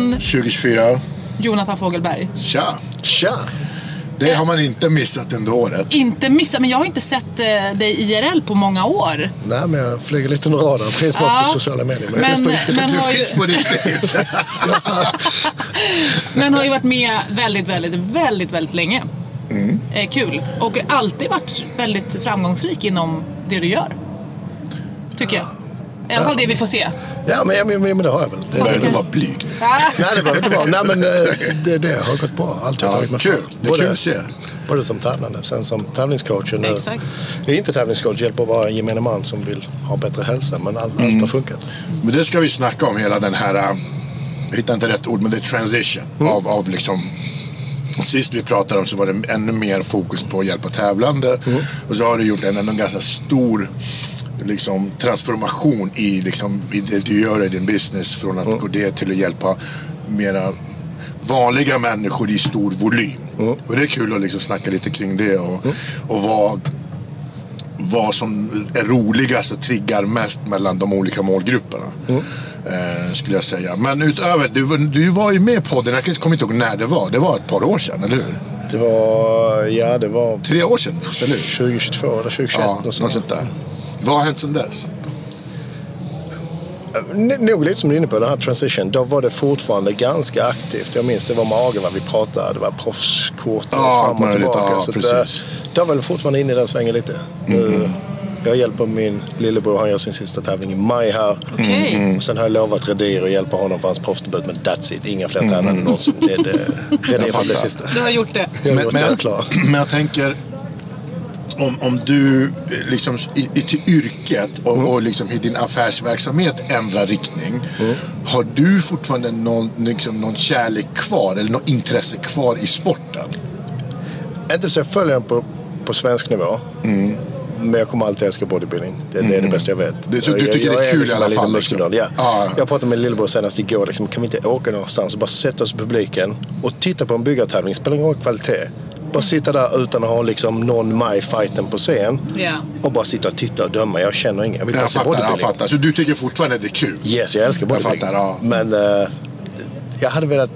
Fitnessfestivalen, 2024. Jonathan Fogelberg. Tja! Tja! Det har man inte missat under året. Inte missa, men jag har inte sett eh, dig IRL på många år. Nej, men jag flyger lite under radarn. Finns bara Ja. på sociala medier. Men, Men- finns på riktigt. men- Du har ju- finns på riktigt. Men har ju varit med väldigt, väldigt, väldigt, väldigt länge. Mm. Eh, kul. Och alltid varit väldigt framgångsrik inom det du gör. Tycker jag. I alla fall det vi får se. Ja, men, men, men, men det har jag väl. Det, behöver inte vara blyg. Nej, det behöver inte vara. Nej, men eh, det, det har gått bra. Alltid Ja, tagit mig kul. Det är kul att se. Både som tävlande, sen som tävlingscoach. Nu. Exakt. Jag är inte tävlingscoach, hjälper bara gemene man som vill ha bättre hälsa. Men all, Mm. allt har funkat. Men det ska vi snacka om, hela den här... äh, Jag hittar inte rätt ord, men det är transition. Av, av liksom... Sist vi pratade om så var det ännu mer fokus på att hjälpa tävlande. Och så har du gjort en, en ganska stor liksom, transformation i, liksom, i det du gör i din business. Från att gå det till att hjälpa mera vanliga människor i stor volym. Och det är kul att liksom snacka lite kring det och, och vad, vad som är roligast och triggar mest mellan de olika målgrupperna. Eh, skulle jag säga. Men utöver, du, du var ju med i podden, jag kommer inte ihåg när det var. Det var ett par år sedan, eller hur? Det var, ja, det var Tre år sedan, eller hur? 2022 eller 2021. Ja, något sånt. där. Vad har hänt sedan dess? Nog lite som du är inne på, den här transition. Då var det fortfarande ganska aktivt. Jag minns det var magen vad vi pratade. Det var proffskort och Ja, fram och tillbaka. Ja, så precis. eh, då var väl fortfarande inne i den svängen lite. Nu, jag hjälper min lillebror, han gör sin sista tävling i maj här. Okej. Och sen har jag lovat Redir att hjälpa honom för hans proffsdebut. Men that's it, inga fler tävlande någonsin. Det är det, det, är det får bli sista. Du har gjort det. Jag har Men, gjort det, jag är men, klar. men jag tänker, om, om du eh, liksom i, i, till yrket och, och liksom i din affärsverksamhet ändrar riktning. Har du fortfarande någon, liksom, någon kärlek kvar eller något intresse kvar i sporten? Inte så jag följer den på, på svensk nivå. Men jag kommer alltid älska bodybuilding. Det, det är det bästa jag vet. Det- du jag, tycker jag, det är kul liksom i alla fall, liksom? Ja. Ja. Jag pratade med lillebror senast igår. Liksom, kan vi inte åka någonstans och bara sätta oss i publiken och titta på en byggartävling? Spelar ingen roll kvalitet. Bara sitta där utan att ha liksom någon maj-fighten på scen. Ja. Och bara sitta och titta och döma. Jag känner inget. Jag vill bara Jag se fattar, jag fattar. Så du tycker fortfarande det är kul? Yes, jag älskar bodybuilding. fattar, ja. Men eh, jag hade velat...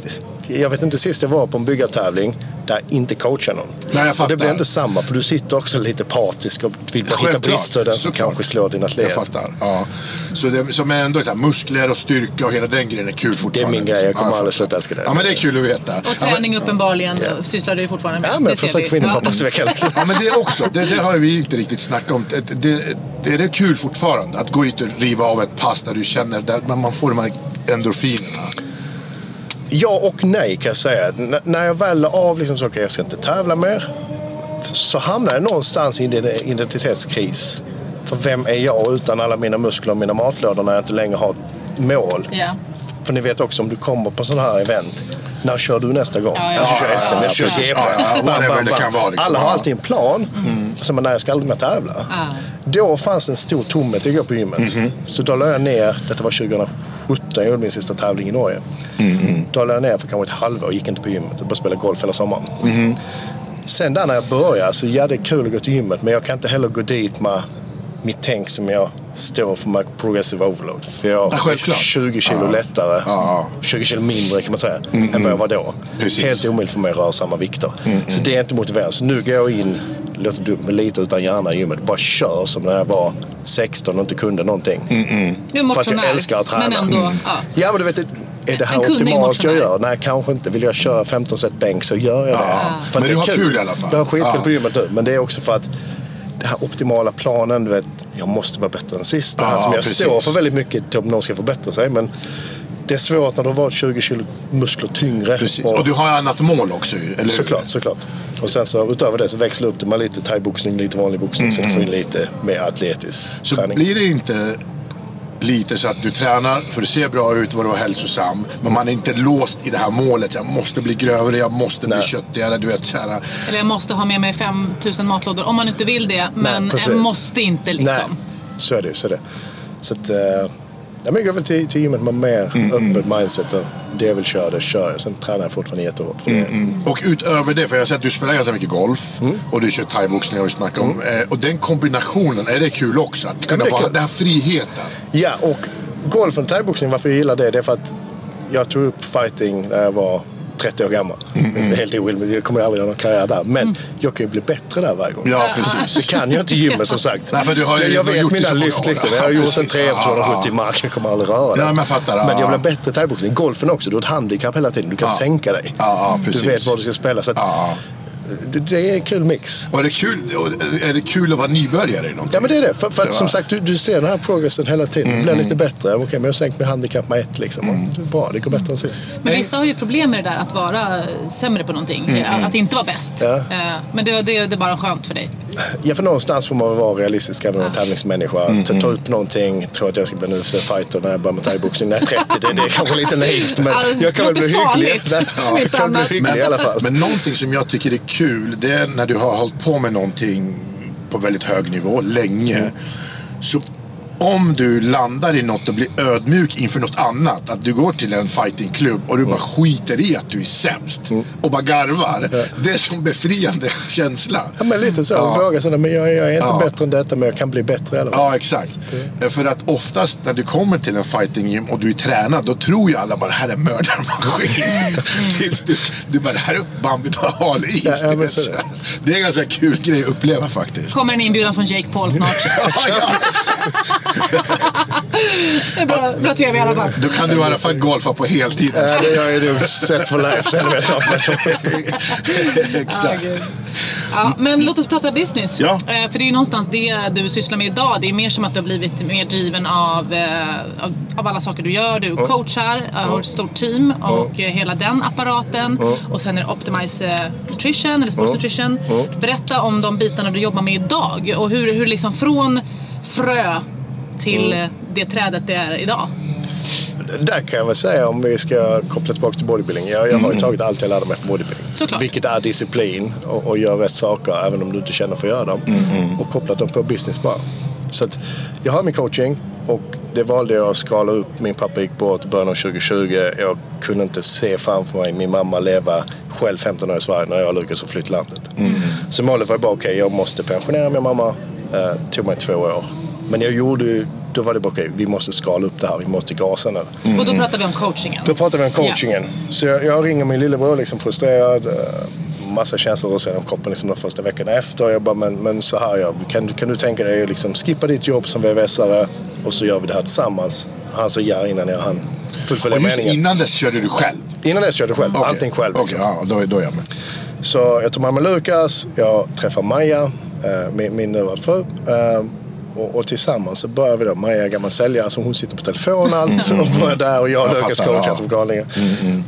Jag vet inte sist jag var på en byggartävling där jag inte coachar någon. Nej, jag Och det blir fattar. inte samma för du sitter också lite partisk och vill bara hitta brister där som kanske slår din atlet. Jag fattar. Ja. Så det som är ändå så här, muskler och styrka och hela den grejen är kul fortfarande. min grej, jag kommer Ja, aldrig fattar. sluta älska det. Ja, men det är kul att veta. Och träning uppenbarligen sysslar du fortfarande med. Ja, men Det jag försöker få in en Ja. pappasvecka. Liksom. Ja, men det också. Det, det har vi inte riktigt snackat om. Det, det, det är det kul fortfarande att gå ut och riva av ett pass där du känner där man man får de här endorfinerna. Ja och nej kan jag säga. N- när jag väl la av liksom så, okay, jag ska inte tävla mer. Så hamnar jag någonstans i en identitetskris. För vem är jag utan alla mina muskler och mina matlådor när jag inte längre har mål? Ja. För ni vet också om du kommer på sådana här event. När kör du nästa gång? Ja, ja. Köra Ja, SM, ja, jag kör. GP. Liksom. Alla har alltid en plan. Så man, nej, jag ska aldrig mer tävla. Ja. Då fanns en stor tomhet gå på gymmet. Mhm. Så då la jag ner, detta var 2017, jag gjorde min sista tävling i Norge. Mhm. Då la jag ner för kanske ett halvår och gick inte på gymmet. Jag bara spelade golf hela sommaren. Mhm. Sen där när jag började, så ja det är kul att gå till gymmet men jag kan inte heller gå dit med mitt tänk som jag står för med progressive overload. För jag Ja, är självklart. 20 kilo Ja. lättare, Ja. 20 kilo mindre kan man säga, än vad jag var då. Precis. Helt omöjligt för mig att röra samma vikter. Så det är inte motiverande. Så nu går jag in, låter dumt, men lite utan hjärna i gymmet. Bara kör som när jag var 16 och inte kunde någonting. Du är För att motionär. jag älskar att träna. Men ändå, ja. Ja, men du vet, är det här optimalt jag gör? Nej, kanske inte. Vill jag köra 15 set bänk så gör jag det. Ja. För att Men det du är har kul i alla fall. Jag har skitkul Ja. på gymmet nu. Men det är också för att det här optimala planen, du vet, jag måste vara bättre än sist. Det här Ja, som jag precis. står för väldigt mycket om någon ska förbättra sig. Men det är svårt när du har varit 20 kilo muskler tyngre. Precis. Och du har annat mål också ju, eller? Såklart, såklart. Och sen så utöver det så växlar upp det med lite thaiboxning, lite vanlig boxning. Så du får in lite mer atletisk Mm. Så träning. blir det inte lite så att du tränar för det ser bra ut, var du var hälsosam. Men man är inte låst i det här målet. Jag måste bli grövre, jag måste bli Nej. köttigare. Du vet, så här. Eller jag måste ha med mig 5000 matlådor. Om man inte vill det. Men precis. jag måste inte liksom. Nej, så är det. Så är det. Så att, eh, ja, men jag går väl till, till gymmet med mer Mm, öppet mindset. Och det jag vill köra, det kör jag. Sen tränar jag fortfarande jättehårt. För det. Och utöver det, för jag har sett att du spelar ganska mycket golf Mm. och du kör thaiboxning har vi snackat om. Eh, och den kombinationen, är det kul också? Att kunna vara den här friheten. Ja, och golfen och thaiboxning, varför jag gillar det, det är för att jag tog upp fighting när jag var 30 år gammal. Mm, Det är helt orimligt, jag kommer aldrig göra någon karriär där. Men jag kan ju bli bättre där varje gång. Ja, precis. Det kan jag inte i gymmet som sagt. Nej, för du har ju jag, jag vet gjort mina lyft liksom. Jag har gjort en precis. 3 på Ja, 270 ja. mark. Jag kommer aldrig röra det. Ja, men fattar. Men jag Ja. blir bättre i thaiboxning. Golfen också. Du har ett handikapp hela tiden. Du kan Ja. sänka dig. Ja, precis. Du vet var du ska spela. Så att. Det, det är en kul mix. Och är det, kul, är det kul att vara nybörjare i någonting? Ja men det är det. För, för att, Ja. som sagt, du, du ser den här progressen hela tiden. Du blir lite bättre. Okej, men jag har sänkt min handikapp med ett liksom. Och Bra, det går bättre än sist. Men vissa har ju problem med det där att vara sämre på någonting. Att, att inte vara bäst. Ja. Eh, Men det, det, det är bara skönt för dig. Ja, för någonstans får man vara realistisk även en tävlingsmänniska. Ta, ta upp någonting, tro att jag ska bli en UFC-fighter när jag börjar med thaiboxning när jag är 30. Det, det är kanske lite naivt, men Ja, jag kan väl bli hygglig. farligt. Ja, Lite jag kan bli annat. hygglig i alla fall. Men någonting som jag tycker är kul, det är när du har hållit på med någonting på väldigt hög nivå länge. Mm. Så om du landar i något och blir ödmjuk inför något annat. Att du går till en fightingklubb och du bara skiter i att du är sämst. Mm. Och bara garvar. Det är som befriande känsla. Ja, men lite så. Ja. Våga säga, men jag, jag är inte Ja. bättre än detta, men jag kan bli bättre i alla fall. Ja, exakt. För att oftast när du kommer till en fightinggym och du är tränad, då tror ju alla bara här är mördarmaskin. Tills du, du bara, det här är Bambi på hal is. Ja, ja, det. det är en ganska kul grej att uppleva faktiskt. Kommer en inbjudan från Jake Paul snart. Ja, ja. Det är bra, bra tv i alla fall. Då kan du i alla fall golfa på heltid. Ja, det gör jag nog set for life sen vet jag. Ja, Exakt. Ja, men låt oss prata business. Ja. Eh, För det är ju någonstans det du sysslar med idag. Det är mer som att du har blivit mer driven av, eh, av, av alla saker du gör. Du coachar, eh, har ett stort team och hela den apparaten. Och sen är det Optimize Nutrition, eller Sports Nutrition. Berätta om de bitarna du jobbar med idag och hur, hur liksom från frö till eh, det trädet det är idag. Där kan jag väl säga om vi ska koppla tillbaka till bodybuilding. Jag, jag har ju tagit allt jag lärde mig från bodybuilding. Såklart. Vilket är disciplin och, och gör rätt saker även om du inte känner för att göra dem. Och kopplat dem på business bara. Så att jag har min coaching och det valde jag att skala upp. Min pappa gick bort i början av 2020. Jag kunde inte se framför mig min mamma leva själv 15 år i Sverige när jag och Lukas har flytt landet. Så målet var bara okej, jag måste pensionera min mamma. Eh, tog mig två år. Men jag gjorde då var det bara okej, vi måste skala upp det här. Vi måste gasa nu. Och då pratar vi om coachingen. Då pratar vi om coachingen. Så jag, jag ringer min lillebror liksom frustrerad. eh, Massa känslor och genom kroppen liksom de första veckorna efter. Jag bara, men, men så här gör vi. Kan, du- kan du tänka dig att liksom skippa ditt jobb som VVS-are och så gör vi det här tillsammans. Han sa ja innan jag hann fullfölja Och just meningen. innan dess körde du själv? Innan dess körde jag själv. Okej. Allting själv. Okej, Liksom. ja, då, är- då är jag med. Så jag tog med mig Lukas, jag träffar Maja, eh, min, min nuvarande fru. Eh, och, och tillsammans så börjar vi då. Maja är gammal säljare så hon sitter på telefon och allt. Och börjar där och jag och Jag Lukas fattar, coachar ja. som galningar.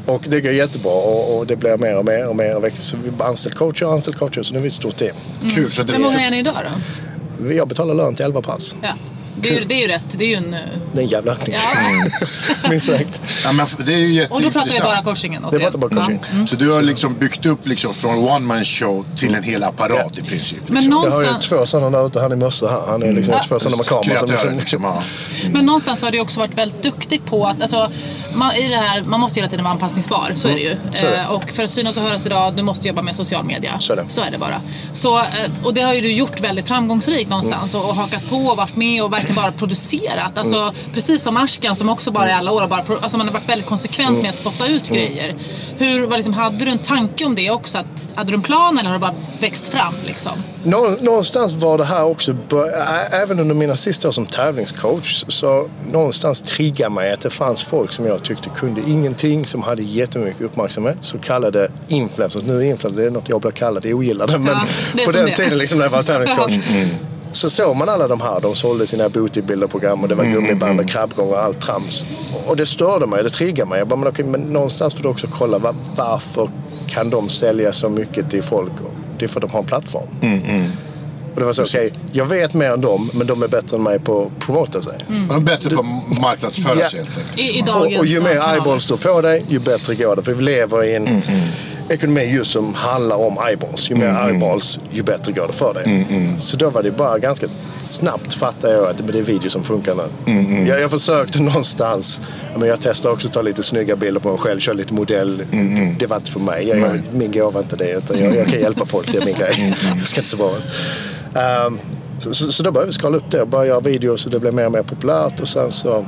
Och det går jättebra och, och det blir mer och mer och mer. och. Så vi har anställt coacher och anställt coacher så nu är vi ett stort team. Kul. Så det, Hur många är ni idag då? Jag betalar lön till 11 pass. Ja. Det är, ju, det är ju rätt. Det är ju en... eh, Det är en jävla ökning. Ja. Minst sagt. ja, men det är ju Och då pratar vi bara jätteintressant. coachingen. Det pratar bara coaching. Ja. Så du har liksom byggt upp liksom från one man show till en hel apparat i princip. Men Jag har ju någonstans, två sådana där ute. Han är mössa här. Han är liksom två sådana med kameror. liksom- liksom. Ja. men någonstans har du också varit väldigt duktig på att, alltså, man, i det här, man måste hela tiden vara anpassningsbar, så är det ju. Mm. Så är det. Eh, och för att synas och höras idag, du måste jobba med social media. Så är det. Så är det bara. Så, eh, och det har ju du gjort väldigt framgångsrikt någonstans och, och hakat på och varit med och verkligen bara producerat. Alltså, Mm. Precis som Ashkan som också bara i alla år bara, alltså man har varit väldigt konsekvent Mm. med att spotta ut grejer. Hur, var liksom, hade du en tanke om det också? Att, hade du en plan eller har det bara växt fram? Liksom? Nå- Någonstans var det här också, även under mina sista år som tävlingscoach, så någonstans triggade mig att det fanns folk som jag tyckte kunde ingenting, som hade jättemycket uppmärksamhet. Så kallade influencers. Nu är influencers, det är något jag blir kallad, jag ogillar det. Men Ja, det på den det tiden liksom, när jag var tävlingscoach. Ja. Så såg man alla de här, de sålde sina bodybuilderprogram och det var gummiband och krabbgång och allt trams. Och det störde mig, det triggade mig. Jag bara, men okej, men någonstans får du också kolla va- varför kan de sälja så mycket till folk? Det är för att de har en plattform. Och det var så, okej, jag vet mer än dem, men de är bättre än mig på att promota sig. De är bättre på att marknadsföra sig helt enkelt. I, i Och, dagens och ju mer eyeballs står på dig, ju bättre går det. För vi lever i en Mm, ekonomi just som handlar om eyeballs. Ju mer Mm, eyeballs, ju bättre går det för dig. Så då var det bara ganska snabbt fattade jag att det är video som funkar nu. Mm, Jag, jag försökte någonstans, men jag testade också att ta lite snygga bilder på mig själv, köra lite modell. Mm, Det var inte för mig. Jag, jag, min gåva är inte det. Utan jag, jag kan hjälpa folk, det är min grej. Mm, Jag ska inte se bra. Ehm, så, så, så då började vi skala upp det och börja göra videos och det blev mer och mer populärt. Och sen så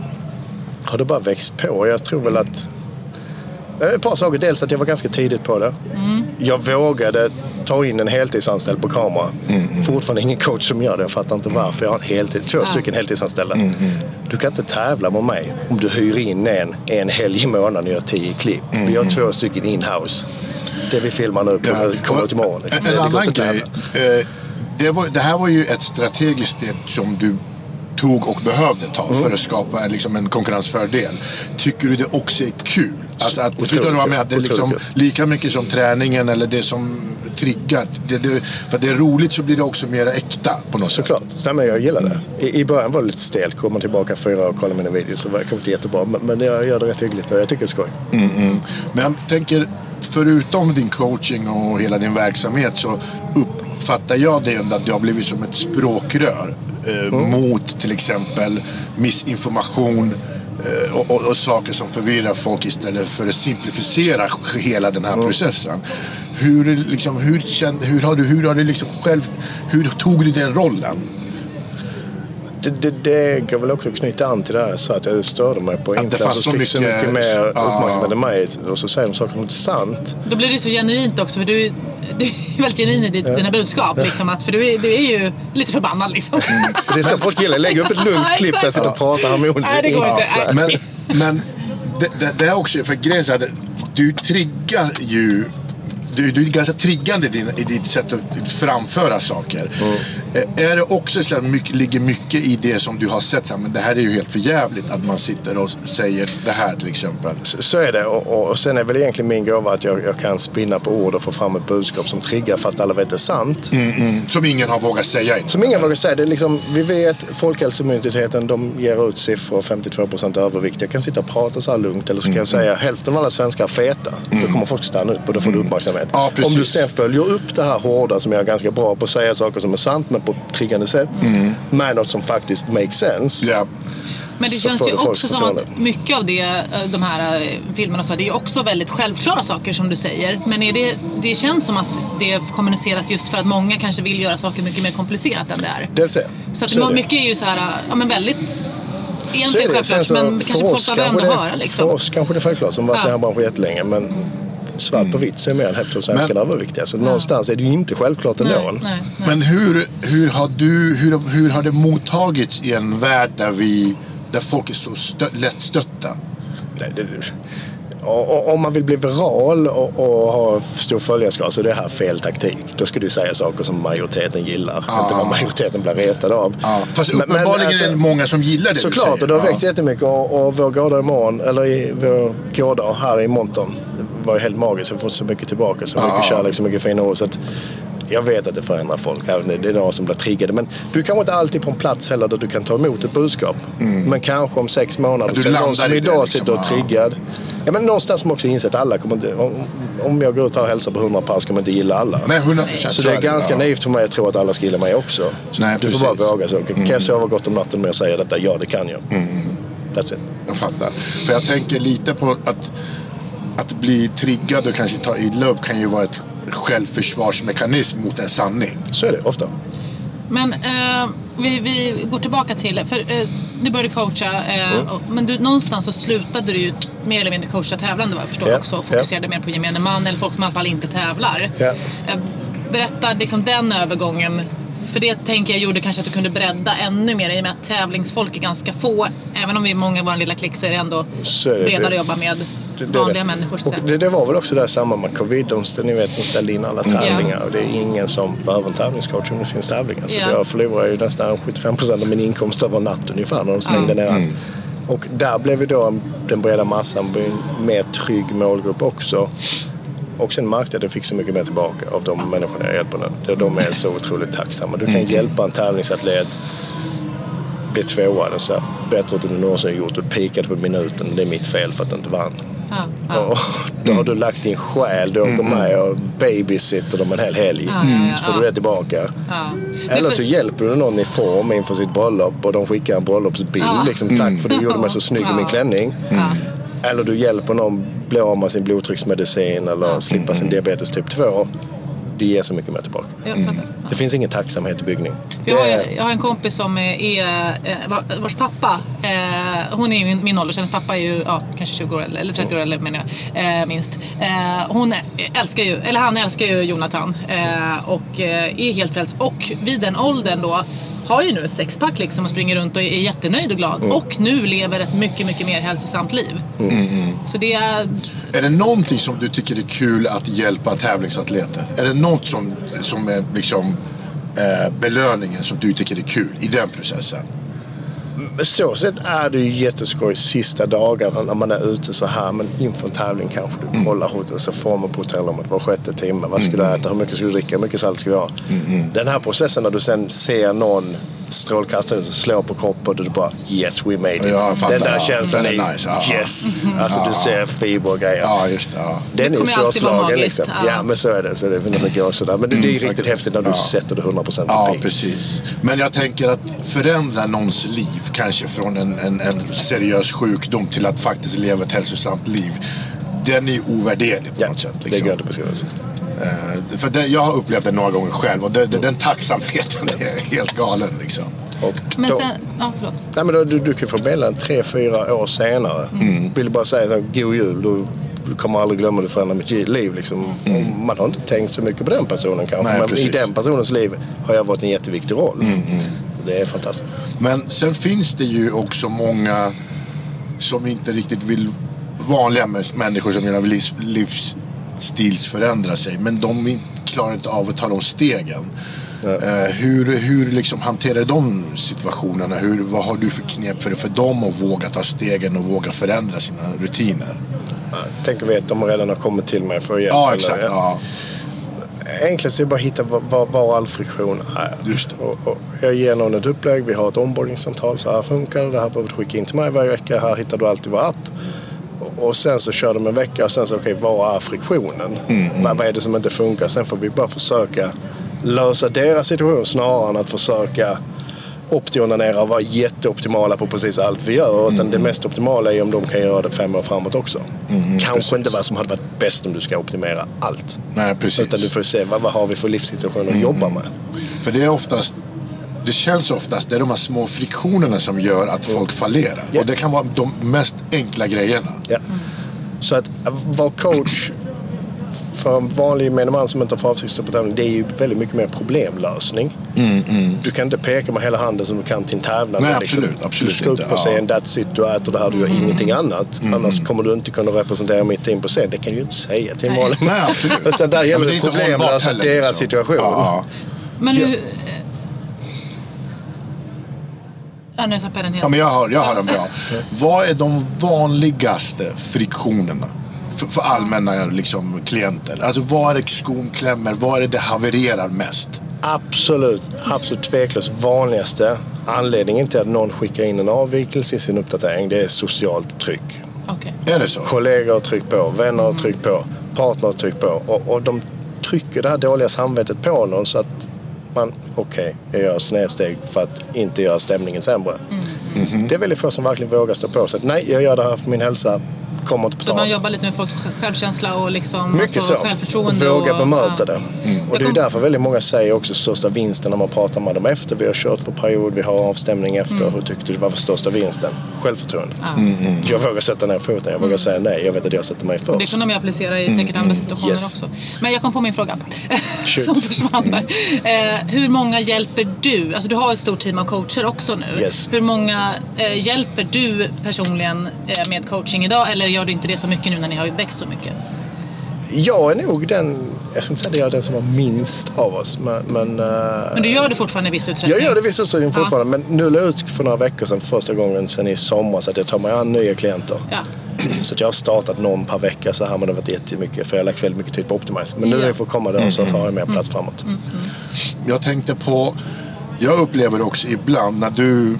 har det bara växt på. Jag tror väl att Ett par saker. Dels att jag var ganska tidigt på det. Jag vågade ta in en heltidsanställd på kamera. Fortfarande ingen coach som gör det. Jag fattar inte varför. Jag har en heltid, två stycken heltidsanställda. Du kan inte tävla med mig om du hyr in en en helg i månaden och gör tio klipp. Vi har två stycken in-house. Det vi filmar nu på kommer ut imorgon. Liksom. En, Det en går annan grej. Eh, det, var, det här var ju ett strategiskt steg som du tog och behövde ta Mm. för att skapa en, liksom, en konkurrensfördel. Tycker du det också är kul? Alltså att, Otroligt förstår du vad jag menar? Att det är liksom lika mycket som träningen eller det som triggar. Det, det, för att det är roligt så blir det också mer äkta på något sätt. Såklart. Stämmer, jag gillar det. I, I början var det lite stelt. Kommer tillbaka fyra år och kollar mina videos så verkar det inte jättebra. Men, men jag gör det rätt hyggligt och jag tycker det är skoj. Men jag tänker, förutom din coaching och hela din verksamhet så uppfattar jag det ändå att du har blivit som ett språkrör eh, mot till exempel missinformation eh, och, och, och saker som förvirrar folk istället för att simplificera hela den här processen. Hur, liksom, hur, kände, hur har du, hur har du liksom själv, hur tog du den rollen? Det, det, det går väl också knyta an till det här så att jag störde mig på Att fanns så så fick så mycket- mycket mer Ja. uppmärksamhet än mig och så säger de saker som inte är sant. Då blir det så genuint också för du, du är väldigt genuin i ditt, dina budskap. Liksom, att, för du är, du är ju lite förbannad liksom. Det är så folk gillar. Lägg upp ett lugnt Ja, klipp där jag sitter och pratar harmoniskt. Nej, det går inte. Nej. Men, men det, det, det är också, för grejen är så här, du triggar ju du, du är ganska triggande i, din, i ditt sätt att framföra saker. Eh, Är det också så här, mycket, ligger mycket i det som du har sett, så här, men det här är ju helt för jävligt att man sitter och säger det här till exempel. Så så är det. Och, och, och sen är väl egentligen min gåva att jag, jag kan spinna på ord och få fram ett budskap som triggar fast alla vet det är sant. Mm, som ingen har vågat säga än. Som ingen vågar säga. Det är liksom, vi vet Folkhälsomyndigheten de ger ut siffror 52% övervikt. Jag kan sitta och prata så här lugnt eller så kan jag säga hälften av alla svenskar är feta. Då kommer folk stanna upp och då får du uppmärksamhet. Ja. Om du sen följer upp det här hårda som jag är ganska bra på att säga saker som är sant men på ett triggande sätt. Med något som faktiskt makes sense. Ja. Men det så känns ju också som att mycket av det, eh, de här eh, filmerna och så, det är ju också väldigt självklara saker som du säger. Men är det, det känns som att det kommuniceras just för att många kanske vill göra saker mycket mer komplicerat än det är. Dels det. Så att Så är mycket är ju så här, ja men väldigt egentligen är självklart, men för kanske oss folk behöver ändå det- höra liksom. För oss kanske det är självklart som varit i Ja. den här branschen jättelänge. Men svart på vitt så är mer än hälften av svenskarna överviktiga. Så någonstans är det ju inte självklart ändå. Nej, nej, nej. Men hur, hur, har du, hur, hur har det mottagits i en värld där, vi, där folk är så stö, lättstötta? Nej, det, om man vill bli viral och, och ha stor följarskara så är det här fel taktik. Då ska du säga saker som majoriteten gillar. Inte vad majoriteten blir retad av. Ja, fast Men- men uppenbarligen alltså- är det många som gillar det du Såklart, säger. och det har Ja. växt jättemycket. Och, och vår gårdag imorgon, eller i vår gårdag här i Monton, var ju helt magiskt. Vi har fått så mycket tillbaka, så mycket kärlek, så mycket fina ord. Så att jag vet att det förändrar folk. Det- är några som blir triggade. Men du kanske inte alltid på en plats heller där du kan ta emot ett budskap. Men kanske om sex månader så är någon som idag liksom, sitter och ja. triggad. Ja, men någonstans som också inse att alla kommer inte... Om, om jag går ut här och hälsar på 100 pass kommer jag inte gilla alla. Nej, 100 procent. Så det är ganska naivt för mig att tro att alla ska gilla mig också. Nej, du får precis. bara våga. Så. Kan jag sova gott om natten med att säga detta? Ja, det kan jag. That's it. Jag fattar. För jag tänker lite på att, att bli triggad och kanske ta illa upp kan ju vara ett självförsvarsmekanism mot en sanning. Så är det ofta. Men eh, vi, vi går tillbaka till, för eh, du började coacha, eh, och, men du, någonstans så slutade du ju mer eller mindre coacha tävlande vad jag förstår Ja, också och fokuserade mer på gemene man eller folk som i alla fall inte tävlar. Eh, berätta liksom den övergången. För det tänker jag gjorde kanske att du kunde bredda ännu mer i och med att tävlingsfolk är ganska få. Även om vi är många i vår lilla klick så är det ändå Så är det. bredare att jobba med Det- det vanliga det. människor. Så att Och säga. det, det var väl också där samma med covid. De, ni vet, de ställde in alla tävlingar och det är ingen som behöver en tävlingscoach om det finns tävlingar. Så Ja. jag förlorar ju nästan 75 procent av min inkomst över en natt ungefär när de stängde ner allt. Och där blev ju då den breda massan en mer trygg målgrupp också. Och sen märkte jag att jag fick så mycket mer tillbaka av de människorna jag hjälper nu. Det- De är så otroligt tacksamma. Du kan hjälpa en tävlingsatlet bli tvåa. Bättre än du någonsin gjort. Du pikade på minuten. Det är mitt fel för att du inte vann. Ja, ja. Och då har du lagt din själ. Du åker med och babysitter dem en hel helg. Ja, ja, ja, så får du det tillbaka. Ja. Eller så hjälper du någon i form inför sitt bröllop och de skickar en bröllopsbild. Ja. Liksom, Tack för du gjorde mig så snygg i min klänning. Ja. Eller du hjälper någon bli av med sin blodtrycksmedicin eller slippa sin diabetes typ 2. Det ger så mycket mer tillbaka. Ja. Det finns ingen tacksamhet i byggning. Jag har, jag har en kompis som är, eh, var- vars pappa, eh, hon är min, min ålder, hennes pappa är ju ja, kanske 20 år eller, eller 30 år eller menar jag, eh, minst. Hon älskar ju, eller han älskar ju Jonathan och är helt frälst. Och vid den åldern då har ju nu ett sexpack liksom och springer runt och är jättenöjd och glad. Och nu lever ett mycket, mycket mer hälsosamt liv. Så det är, Är det någonting som du tycker är kul att hjälpa tävlingsatleter? Är det något som, som är liksom eh, belöningen som du tycker är kul i den processen? Så sett är det ju jätteskoj sista dagarna när man är ute så här. Men inför en tävling kanske du kollar hotellsformen på hotellrummet var sjätte timme. Vad ska du äta? Hur mycket ska du dricka? Hur mycket salt ska vi ha? Den här processen när du sen ser någon strålkasta ut och slå på kroppen och du bara yes we made it. Ja, fattar. den där Ja, känslan den är nice. Ja. yes. Alltså du ser fiber och grejer. Ja, just det. Ja. Den Det är svårslagen liksom. ja. Ja. men så är det. Så det är nästan gåshud där. Men det, det är ju riktigt faktiskt. häftigt när du Ja. sätter det 100% Ja, i peak. precis. Men jag tänker att förändra någons liv, kanske från en, en, en seriös sjukdom till att faktiskt leva ett hälsosamt liv. Den är ju ovärderlig på Ja, något sätt. det Liksom. går inte att beskriva. Eh, för det, jag har upplevt det några gånger själv och det, det, den tacksamheten är helt galen. Liksom. Men då- sen, ja förlåt. Nej, men då, du, du kan få meddelanden tre, fyra år senare. Mm. Vill bara säga så, god jul. Du, du kommer aldrig glömma det förändrar mitt liv. Liksom. Och Man har inte tänkt så mycket på den personen kanske. Mm. Nej, men precis. Mm, i den personens liv har jag varit en jätteviktig roll. Det är fantastiskt. Men sen finns det ju också många som inte riktigt vill, vanliga människor som vill livs, livsstilsförändra sig. Men de klarar inte av att ta de stegen. Eh, hur hur liksom hanterar de situationerna? Hur, vad har du för knep för, för dem att våga ta stegen och våga förändra sina rutiner? Tänker vi att de redan har kommit till mig för att hjälpa. Ja, eller- exakt. Ja. Enklast är bara att hitta var, var, all friktion är. Just. Och, och jag ger någon ett upplägg, vi har ett onboardingsamtal, så här funkar det, det här behöver du skicka in till mig varje vecka, här hittar du alltid vår app. Och, sen så kör de en vecka och sen så, okej, vad är friktionen? Vad, vad är det som inte funkar? Sen får vi bara försöka lösa deras situation snarare än att försöka optionera och vara jätteoptimala på precis allt vi gör. Utan det mest optimala är om de kan göra det fem år framåt också. Kanske inte vad som hade varit bäst om du ska optimera allt. Nej, precis. Utan du får se vad, vad har vi för livssituation att jobba med. För det är oftast det känns oftast, det är de här små friktionerna som gör att folk fallerar. Ja. Och det kan vara de mest enkla grejerna. Ja. Så att vara coach för en vanlig gemene man som inte har för avsikt att tävling, det är ju väldigt mycket mer problemlösning. Du kan inte peka med hela handen som du kan till en tävlande. Nej, absolut, absolut du ska upp på ja. scen, that's it, du äter det här, du gör ingenting annat. Annars kommer du inte kunna representera mitt team på scen. Det kan du ju inte säga till en vanlig Nej, absolut. Utan där Ja, gäller men det inte problem hållbart lösa heller, deras liksom. situation. Ja, Men Ja. Ja, nu tappade jag den helt. ja, men jag har, jag har en bra. Vad är de vanligaste friktionerna? För, för allmänna liksom, klienter. Alltså vad är det skon klämmer? Vad är det det havererar mest? Absolut, absolut tveklöst vanligaste anledningen till att någon skickar in en avvikelse i sin uppdatering, det är socialt tryck. Okej. Är det så? Kollegor har tryckt på, vänner har tryckt på, partner har tryckt på. Och, och de trycker det här dåliga samvetet på någon så att man, okej, jag gör snedsteg för att inte göra stämningen sämre. Det är väldigt få som verkligen vågar stå på sig. Nej, jag gör det här för min hälsa. Kommer inte på Så man jobbar lite med folks självkänsla och liksom, Mycket alltså, så. självförtroende. Våga och, bemöta ja. det. Jag Och det är kom- därför väldigt många säger också största vinsten när man pratar med dem efter. Vi har kört för period, vi har avstämning efter. Hur tyckte du? Vad var största vinsten? Självförtroendet. Jag vågar sätta ner foten, jag vågar säga nej. Jag vet att jag sätter mig Det först. kan de ju applicera i säkert andra situationer Yes. också. Men jag kom på min fråga. Shoot. som försvann där. Eh, hur många hjälper du? Alltså du har ett stort team av coacher också nu. Yes. Hur många eh, hjälper du personligen eh, med coaching idag? Eller gör du inte det så mycket nu när ni har växt så mycket? Jag är nog den, jag ska inte säga att jag är den som var minst av oss. Men, men, eh, Men du gör det fortfarande i viss utsträckning? jag gör det visst utsträckning fortfarande. Men nu la jag ut för några veckor sedan första gången sedan i somras att jag tar mig an nya klienter. Ja. Så att jag har startat någon per vecka så här men det har varit jättemycket för jag har lagt väldigt mycket tid på Optimize. Men nu Ja. när jag får komma där så har jag mer plats framåt. Jag tänkte på, jag upplever också ibland när du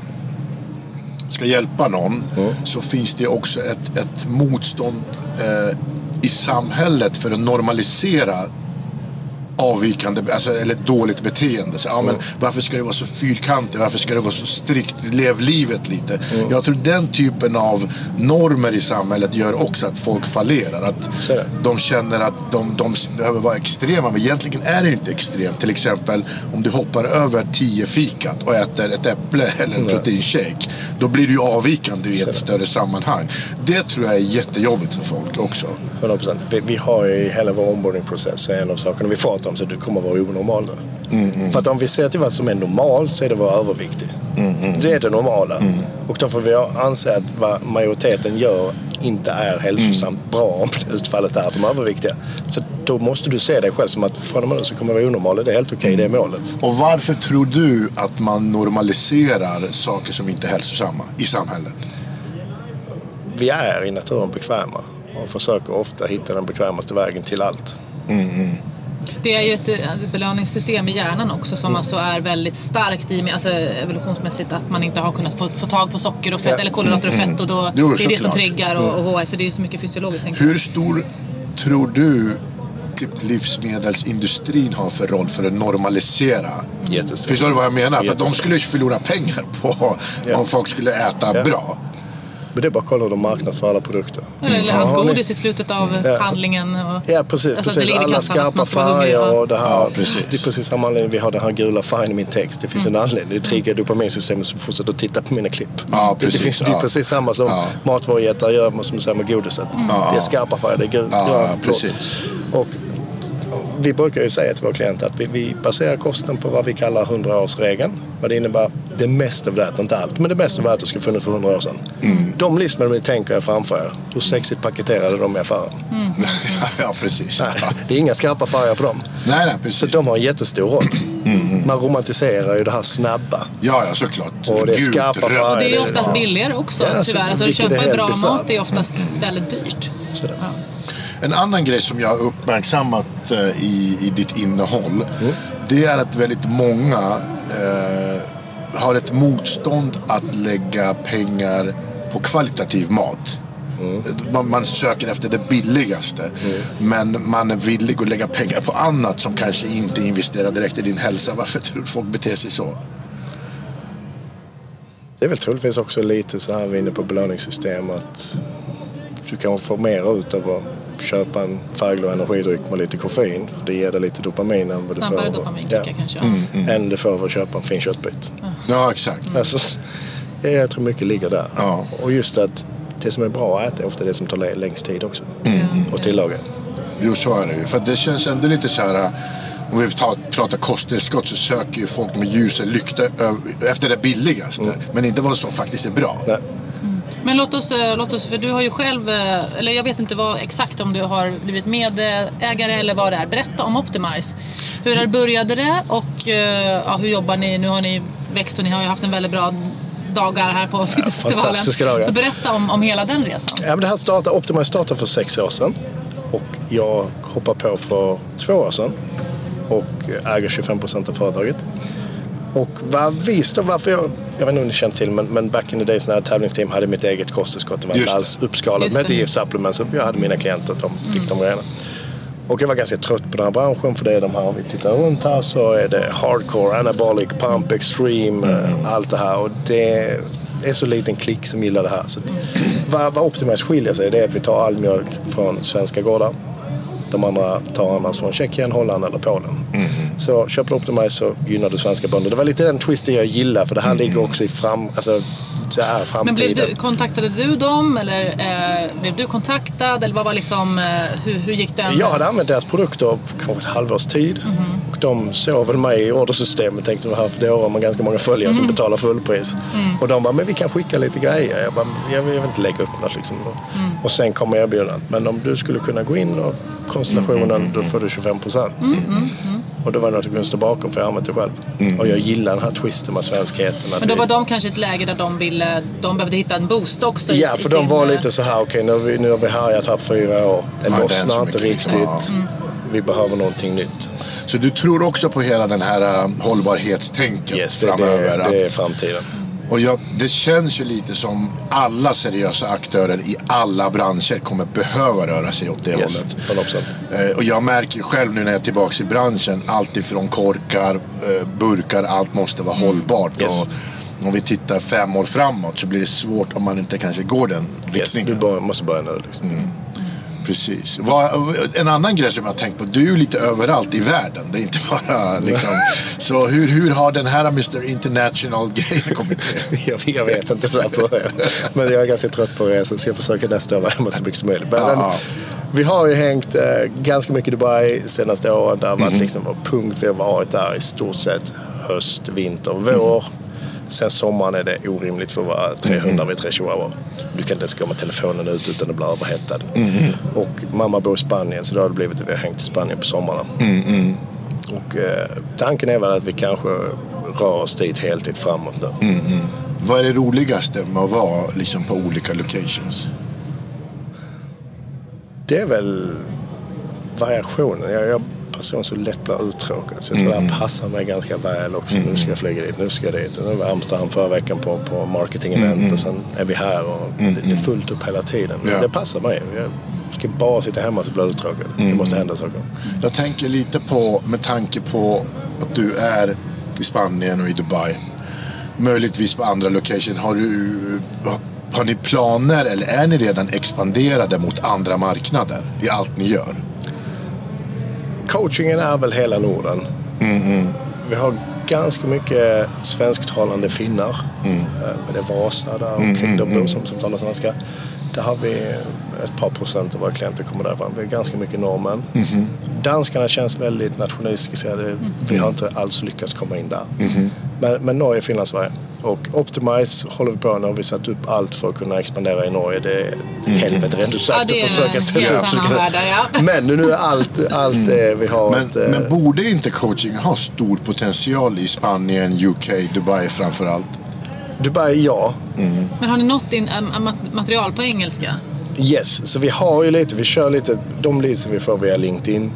ska hjälpa någon så finns det också ett, ett motstånd eh, i samhället för att normalisera avvikande, alltså, eller dåligt beteende. Så, ja, men varför ska det vara så fyrkantigt? Varför ska det vara så strikt? Lev livet lite. Jag tror den typen av normer i samhället gör också att folk fallerar. Att de känner att de, de behöver vara extrema, men egentligen är det inte extremt. Till exempel om du hoppar över 10 fikat och äter ett äpple eller en proteinshake. Då blir du ju avvikande i ett större sammanhang. Det tror jag är jättejobbigt för folk också. 100%. Vi, vi har ju i hela vår onboardingprocess en av sakerna vi pratar om så du kommer vara onormal nu. För att om vi ser till vad som är normalt så är det att vara överviktig. Det är det normala. Och då får vi anse att vad majoriteten gör inte är hälsosamt bra om utfallet är att de är överviktiga. Så då måste du se dig själv som att från och med nu så kommer jag vara onormal. Det är helt okej, det är målet. Och varför tror du att man normaliserar saker som inte är hälsosamma i samhället? Vi är i naturen bekväma och försöker ofta hitta den bekvämaste vägen till allt. Det är ju ett, ett belöningssystem i hjärnan också som alltså är väldigt starkt i, alltså evolutionsmässigt att man inte har kunnat få, få tag på socker och fett Ja. eller kolhydrater och fett och då, Jo, det är det som triggar och, och HI, så det är ju så mycket fysiologiskt. Hur stor tror du typ, livsmedelsindustrin har för roll för att normalisera? Jättestor. Förstår du vad jag menar? För att de Jättestor. skulle ju förlora pengar på Ja. om folk skulle äta Ja. bra. Men det är bara att kolla hur de marknadsför alla produkter. Eller Har hans ni- godis i slutet av Ja. handlingen. Och, Ja precis, Alltså, precis. alla skarpa färger ja. och det här. Ja, precis. Det är precis samma anledning vi har den här gula färgen i min text. Det finns Mm. en anledning. Det triggar dopaminsystemet som fortsätter att titta på mina klipp. Ja, det, det, precis. finns, det är Ja. precis samma som Ja. matvarujättar gör som du säger med godiset. Det är skarpa färger, det är gult, Ja, grönt, blått. precis. Och vi brukar ju säga till våra klienter att vi, vi baserar kosten på vad vi kallar 100-årsregeln. Vad det innebär, det mesta av det, inte allt, men det mesta av det ska funnits för 100 år sedan. Mm. De livsmedel ni tänker er framför er, hur sexigt paketerade de i affären? ja, precis. Nej, det är inga skarpa färger på dem. Nej, nej, Så precis. de har en jättestor roll. Man romantiserar ju det här snabba. Ja, ja, såklart. Och det är Gult, skarpa färger. och det är Ja. oftast billigare också Ja, så tyvärr. Alltså, att köpa bra mat är oftast väldigt dyrt. Sådär. En annan grej som jag har uppmärksammat eh, i, i ditt innehåll. Det är att väldigt många eh, har ett motstånd att lägga pengar på kvalitativ mat. Man, man söker efter det billigaste. Men man är villig att lägga pengar på annat som kanske inte investerar direkt i din hälsa. Varför tror du folk beter sig så? Det är väl troligtvis också lite så här vi är inne på belöningssystem att du kan få mer ut av att köpa en färgglad energidryck med lite koffein. För det ger dig lite dopamin än vad du Snabbare får. dopaminkickar kanske. Ja. Än du får av att köpa en fin köttbit. Ja, exakt. Alltså, ja, jag tror mycket ligger där. Ja. Och just att det som är bra att äta är ofta det som tar lä- längst tid också. Och tillaga. Jo, så är det ju. För det känns ändå lite så här... Om vi tar, pratar kosttillskott så söker ju folk med ljus lykta ö- efter det billigaste. Men inte vad som faktiskt är bra. Nej. Men låt oss, eh, låt oss, för du har ju själv, eh, eller jag vet inte vad exakt om du har blivit medägare eller vad det är. Berätta om Optimize. Hur började det och eh, ja, hur jobbar ni? Nu har ni växt och ni har ju haft en väldigt bra dagar här på festivalen. dagar. Så berätta om, om hela den resan. Ja, men det här startade, Optimize startade för sex år sedan. Och jag hoppade på för två år sedan. Och äger 25 procent av företaget. Och vad vi står, varför jag, jag vet inte om ni känner till men, men back in the days när jag hade tävlingsteam hade jag mitt eget kosttillskott. Det var inte alls uppskalat. Det hette Supplements. så Jag hade mina klienter, de fick de grejerna. Och jag var ganska trött på den här branschen för det är de här, om vi tittar runt här så är det hardcore, anabolic, pump, extreme, eh, allt det här. Och det är så liten klick som gillar det här. Så att, vad, vad Optimize skiljer sig det är att vi tar all mjölk från svenska gårdar. De andra tar annars från Tjeckien, Holland eller Polen. Så köper du Optimize så gynnar du svenska bönder. Det var lite den twisten jag gillar för det här ligger också i fram... Alltså, det är Men framtiden. blev du, kontaktade du dem eller eh, blev du kontaktad? Eller vad var liksom, eh, hur, hur gick den? Jag hade använt deras produkter kanske ett halvårs tid. Och de såg väl mig i ordersystemet. Tänkte det här för det har man ganska många följare som betalar fullpris. Och de bara, men vi kan skicka lite grejer. Jag bara, jag vill, jag vill inte lägga upp något liksom. Och sen kommer erbjudandet. Men om du skulle kunna gå in och konstellationen, då får du 25 procent. Och det var något jag kunde stå bakom för jag använt det själv. Och jag gillar den här twisten med svenskheten. Men då vi- var de kanske i ett läge där de ville, de behövde hitta en boost också i, Ja, i för de sin, var eh, lite så här, okej nu, har vi- nu har vi härjat här fyra år. Det det lossnar inte riktigt. Ja. Vi behöver någonting nytt. Så du tror också på hela den här uh, hållbarhetstänket Yes, det, framöver? det, det är framtiden. Och jag, det känns ju lite som alla seriösa aktörer i alla branscher kommer behöva röra sig åt det Yes, hållet. 100%. Eh, och jag märker själv nu när jag är tillbaka i branschen, allt ifrån korkar, eh, burkar, allt måste vara hållbart. Yes. Och om vi tittar fem år framåt så blir det svårt om man inte kanske går den Yes, riktningen. du bör, måste börja nu. Liksom. Precis. En annan grej som jag har tänkt på, du är ju lite överallt i världen. Det är inte bara liksom... Så hur, hur har den här Mr International-grejen kommit till? Jag, jag vet inte här börjar. Men jag är ganska trött på resor så jag försöker nästa år vara hemma så mycket som möjligt. Men, Ja. vi har ju hängt eh, ganska mycket i Dubai senaste åren. Det har varit liksom vår punkt. Vi har varit där i stort sett höst, vinter, vår. Sen sommaren är det orimligt för att vara 300 vid 3 chihuahua. Du kan inte ens gå med telefonen ut utan att bli överhettad. Och mamma bor i Spanien så då har det blivit att vi har hängt i Spanien på sommarna. Och eh, tanken är väl att vi kanske rör oss dit heltid framåt nu. Vad är det roligaste med att vara liksom, på olika locations? Det är väl variationen. Jag, jag person som lätt blir uttråkad. Så jag tror det här passar mig ganska väl också. Nu ska jag flyga dit, nu ska jag dit. Nu var jag Amsterdam förra veckan på, på marketing-event och sen är vi här och det, det är fullt upp hela tiden. Men Ja. det passar mig. Jag ska bara sitta hemma och bli uttråkad. Det måste hända saker. Jag tänker lite på, med tanke på att du är i Spanien och i Dubai. Möjligtvis på andra location. Har, du, har ni planer eller är ni redan expanderade mot andra marknader i allt ni gör? Coachingen är väl hela Norden. Vi har ganska mycket svensktalande finnar. Eh, Men det är Vasa där omkring de bor som, som talar svenska. Där har vi ett par procent av våra klienter kommer därifrån. Vi har ganska mycket norrmän. Danskarna känns väldigt nationalistiska. Vi har inte alls lyckats komma in där. Men, men Norge, Finland, Sverige. Och Optimize håller vi på nu. har vi satt upp allt för att kunna expandera i Norge. Det är helvete rent ut Ja, sagt är att försöka sätta upp. värld, ja. Men nu är allt, allt det vi har. Men, ett, eh, men borde inte coaching ha stor potential i Spanien, UK, Dubai framförallt? Dubai, ja. Men har ni nått in mat- material på engelska? Yes, så vi har ju lite, vi kör lite, de leads vi får via LinkedIn.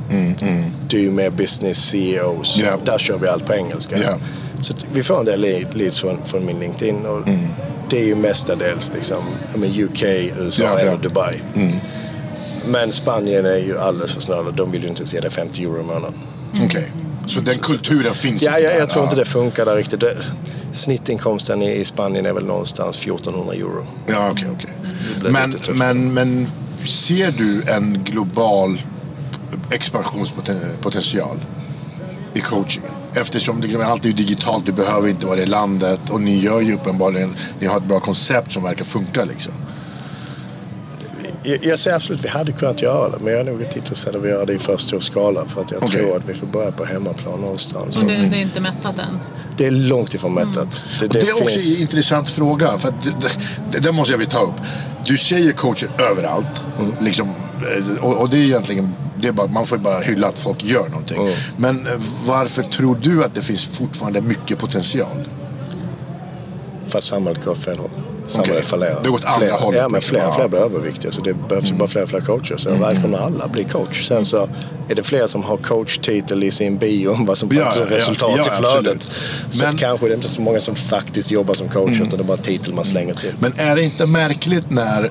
Det är ju med business CEOs. Ja. Där kör vi allt på engelska. Ja. Så vi får en del lead- leads från, från min LinkedIn. Och Det är ju mestadels liksom, ja, men UK, USA Ja, ja. Dubai. Men Spanien är ju alldeles för snåla. De vill ju inte ge dig 50 euro i månaden. Okej. Så den kulturen finns Ja, inte jag, där. jag tror inte Ja. det funkar där riktigt. Det, snittinkomsten i, i Spanien är väl någonstans 1400 euro. Ja, okej, okej. blir Men, men, men ser du en global expansionspotential i coachingen? Eftersom det liksom, allt är digitalt, du behöver inte vara i landet och ni gör ju uppenbarligen, ni har ett bra koncept som verkar funka liksom. Jag, jag säger absolut vi hade kunnat göra det, men jag är nog inte intresserad av att göra det i för stor skala. För att jag Okej. tror att vi får börja på hemmaplan någonstans. Och det, det är inte mättat än? Det är långt ifrån mättat. Det, Och det är också en intressant fråga, för att det, det, det måste jag vilja ta upp. Du ser coacher överallt, liksom, eh, och, och det är egentligen, det bara, man får ju bara hylla att folk gör någonting. Men eh, varför tror du att det finns fortfarande mycket potential? För att samhället går åt fel håll. Samhället Okej. fallerar. Det går åt andra fler, hållet, Ja, men liksom. fler Ja. och fler blir överviktiga. Så det behövs ju bara fler och fler coacher. Så jag välkomnar alla att bli coach. Sen så är det fler som har coachtitel i sin bio om vad som Ja, faktiskt är ja, resultat ja, i flödet. Så Men- kanske det är inte så många som faktiskt jobbar som coach utan det är bara titel man slänger till. Men är det inte märkligt när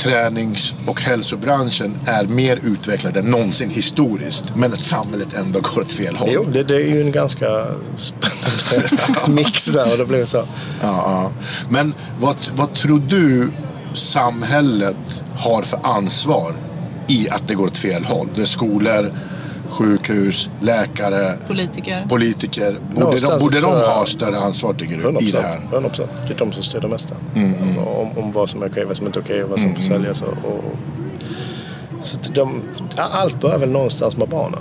tränings och hälsobranschen är mer utvecklad än någonsin historiskt, men att samhället ändå går åt fel håll? Jo, det, det är ju en ganska spännande mix där och det blir så. Ja, ja. Men vad, vad tror du samhället har för ansvar i att det går åt fel håll? Det är skolor, sjukhus, läkare, Politiker? politiker. Borde, de, borde de ha större ansvar tycker du 100 i det här? 100 procent. Det är de som styr det mesta. Mm, Om, om vad som är okej, vad som inte är okej och vad som får säljas. Och, och, så de, allt börjar väl någonstans med barnen.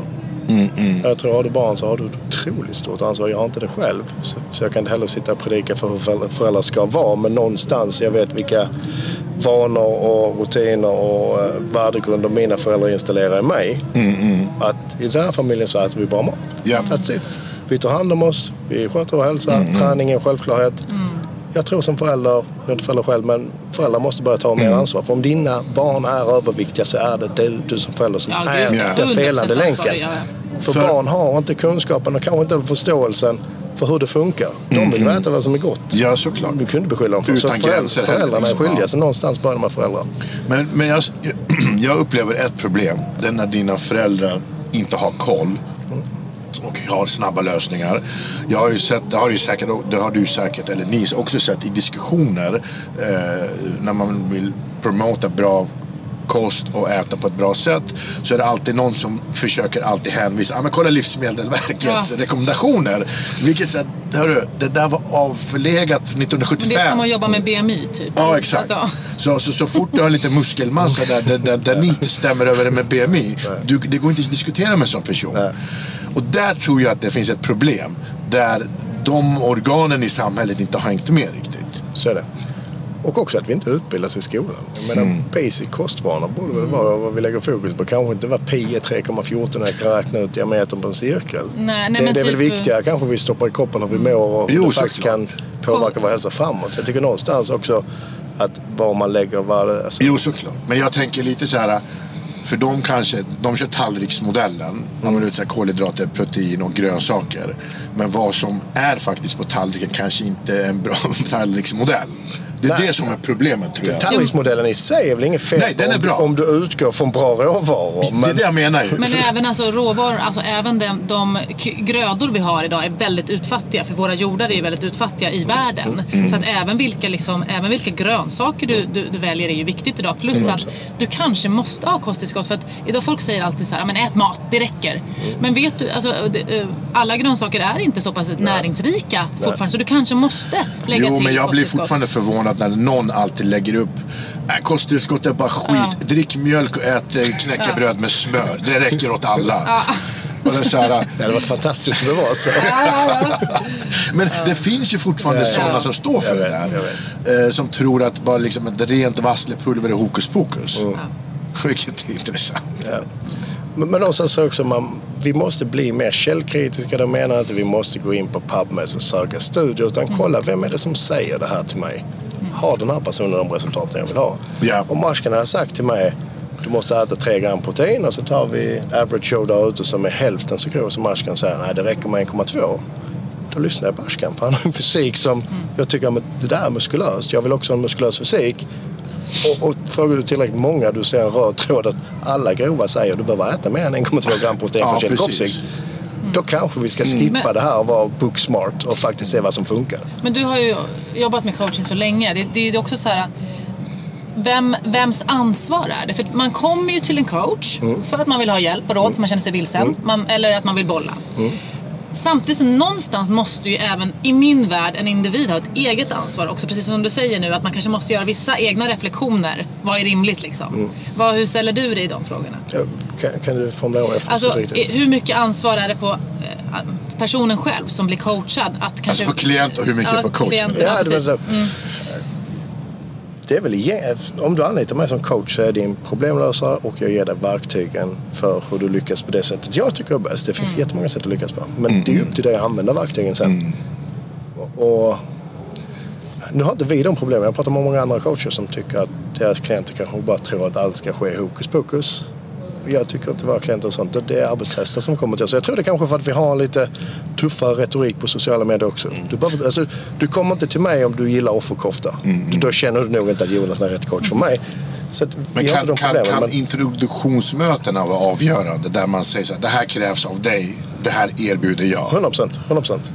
Mm, Jag tror har du barn så har du ett otroligt stort ansvar. Jag har inte det själv. Så, så jag kan inte heller sitta och predika för hur föräldrar ska vara. Men någonstans, jag vet vilka vanor och rutiner och uh, värdegrunder mina föräldrar installerar i mig. Att i den här familjen så äter vi bara mat. Ja. That's it. Vi tar hand om oss, vi sköter vår hälsa, träning är en självklarhet. Jag tror som förälder, jag är inte förälder själv, men föräldrar måste börja ta mer ansvar. För om dina barn är överviktiga så är det du, du som förälder som Ja, är. Ja. den 100% felande länken. ja. För, För- barn har inte kunskapen och kanske inte förståelsen för hur det funkar. De vill veta vad som är gott. Ja, såklart. Du kunde beskylla dem för Utan så föräldrar- gränser Föräldrarna är skyldiga, så någonstans börjar med föräldrar. Men, men jag, jag upplever ett problem. Det är när dina föräldrar inte har koll och har snabba lösningar. Jag har ju sett, det har, ju säkert, det har du säkert, eller ni också sett i diskussioner eh, när man vill promota bra kost och äta på ett bra sätt så är det alltid någon som försöker alltid hänvisa. Ah, men kolla Livsmedelsverkets Ja. rekommendationer. Vilket sätt, hörru, det där var avförlegat Men 1975. det är som att jobba med BMI typ. Ja, exakt. Alltså, Så, så, så fort du har lite muskelmassa där, där, där, där inte stämmer över med BMI, du, det går inte att diskutera med en sån person. Och där tror jag att det finns ett problem. Där de organen i samhället inte har hängt med riktigt. Så är det. Och också att vi inte utbildas i skolan. Jag menar, Mm. basic kostvanor borde väl vara vad vi lägger fokus på. Kanske inte vad pi är 3,14 när jag kan räkna ut diametern på en cirkel. Nej, nej, det, men det är väl typ- viktigare kanske vi stoppar i kroppen hur vi mår och Jo, det faktiskt kan påverka vår hälsa framåt. Så jag tycker någonstans också att var man lägger vad. Alltså, Jo, såklart. Men jag tänker lite så här. För de kanske, de kör tallriksmodellen. Man vill ut så här kolhydrater, protein och grönsaker. Men vad som är faktiskt på tallriken kanske inte är en bra tallriksmodell. Det är Nej. det som är problemet tror jag. Tallriksmodellen i sig är väl inget fel Nej, den är bra. om du utgår från bra råvaror. Det är det jag menar ju. Men även alltså råvaror, alltså även de, de grödor vi har idag är väldigt utfattiga. För våra jordar är väldigt utfattiga i världen. Så att även vilka, liksom, även vilka grönsaker du, du, du väljer är ju viktigt idag. Plus att du kanske måste ha kosttillskott. För att idag folk säger alltid så här, "Ja, men ät mat, det räcker. Men vet du, alltså, det, eh, alla grönsaker är inte så pass näringsrika fortfarande. Så du kanske måste lägga Jo, till men jag blir fortfarande förvånad när någon alltid lägger upp äh, kosttillskott är bara skit. Ja. Drick mjölk och ät eh, knäckebröd med smör. Det räcker åt alla. Och det är så här, Det hade varit fantastiskt om det var så. men det finns ju fortfarande Ja, ja. sådana som står för Jag det vet, där. Eh, som tror att bara liksom ett rent vasslepulver är hokus pokus. Mm. Vilket är intressant. Men, men någonstans så också man, vi måste bli mer källkritiska. De menar inte att vi måste gå in på PubMed och söka studier. Utan kolla, vem är det som säger det här till mig? Har den här personen de resultaten jag vill ha? Ja. Om Marskan hade sagt till mig du måste äta 3 gram protein och så tar vi average show där ute som är hälften så grov som Marskan säger nej det räcker med 1,2. Då lyssnar jag på Ashkan för han har en fysik som jag tycker det där är muskulöst. Jag vill också ha en muskulös fysik. Och, och frågar du tillräckligt många, du ser en röd tråd att alla grova säger du behöver äta mer än 1,2 gram protein Ja, per kilo precis. kroppsvikt. Då kanske vi ska skippa Men- det här och vara booksmart och faktiskt se vad som funkar. Men du har ju jobbat med coaching så länge. Det, det är ju också så här... Vem, vems ansvar är det? För man kommer ju till en coach för att man vill ha hjälp och råd, för man känner sig vilsen. Man, eller att man vill bolla. Samtidigt så någonstans måste ju även i min värld en individ ha ett eget ansvar också. Precis som du säger nu, att man kanske måste göra vissa egna reflektioner. Vad är rimligt liksom? Vad, hur ställer du dig i de frågorna? Kan, kan du formulera det? Alltså, riktigt. hur mycket ansvar är det på eh, personen själv som blir coachad? Att kanske... Alltså på klient och hur mycket Ja, på coach. klient. Ja, Ja, det. Det är väl om du anlitar mig som coach så är din problemlösare och jag ger dig verktygen för hur du lyckas på det sättet jag tycker är bäst. Det finns jättemånga sätt att lyckas på. Men det är upp till dig att använda verktygen sen. Och, och nu har inte vi de problemen. Jag pratar med många andra coacher som tycker att deras klienter kanske bara tror att allt ska ske hokus pokus. Jag tycker inte våra klienter och sånt. Det är arbetshästar som kommer till oss. Jag tror det är kanske för att vi har lite tuffare retorik på sociala medier också. Du, behöver, alltså, du kommer inte till mig om du gillar offerkofta. Då känner du nog inte att Jonas är rätt coach för mig. Men kan, kan, problemen. kan men- introduktionsmötena vara avgörande? Där man säger så här, det här krävs av dig, det här erbjuder jag. 100 procent. 100 procent.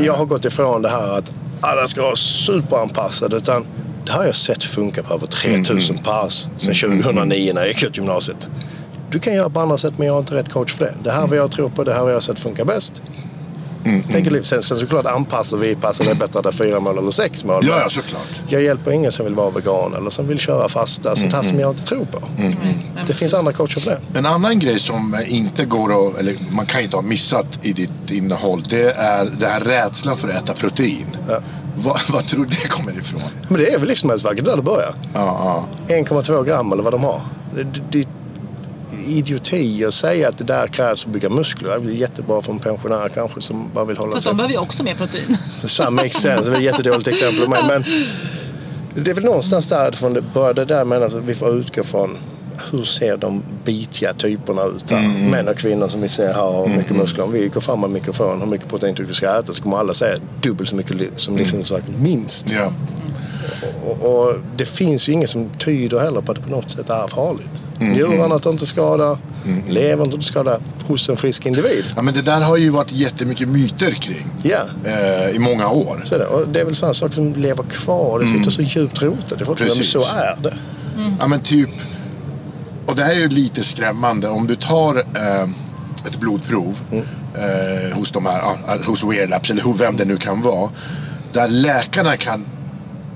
Jag har gått ifrån det här att alla ska vara superanpassade. Utan det har jag sett funka på över 3000 pass sedan 2009 när jag gick ut gymnasiet. Du kan göra på andra sätt men jag är inte rätt coach för det. Det här är vad jag tror på, det här är vad jag har sett funkar bäst. Tänker liv. Sen, sen såklart anpassar vi, passar det bättre att det är fyra mål eller sex mål. Ja, ja, såklart. Jag hjälper ingen som vill vara vegan eller som vill köra fasta, sånt här som jag inte tror på. Det finns andra coacher för det. En annan grej som inte går att, eller man kan inte ha missat i ditt innehåll, det är den här rädslan för att äta protein. Vad, vad tror du det kommer ifrån? Men det är väl Livsmedelsverket där det börjar. Ja, ja. 1,2 gram eller vad de har. Det, det, är idioti att säga att det där krävs för att bygga muskler. Det är jättebra för en pensionär kanske som bara vill hålla Fast sig... de behöver ju också mer protein. Makes sense. Det är ett jättedåligt exempel av mig. Men det är väl någonstans därifrån det började där med att vi får utgå från hur ser de bitiga typerna ut här? Mm. Män och kvinnor som vi ser här har mycket muskler. Om vi går fram med mikrofon hur mycket proteintryck vi ska äta så kommer alla säga dubbelt så mycket som Livsmedelsverket, minst. Ja. Och, och det finns ju inget som tyder heller på att det på något sätt är farligt. Mm. Njurarna tar inte skada, levern tar inte skada hos en frisk individ. ja, men det där har ju varit jättemycket myter kring. Ja. Eh, I många år. Så är det. Och det är väl sådana saker som lever kvar. Det sitter så djupt rotat Mm. Precis. så är det. Ja men typ, och det här är ju lite skrämmande. Om du tar eh, ett blodprov eh, hos de här, ja, hos Weird Labs eller hur- vem det nu kan vara. Där läkarna kan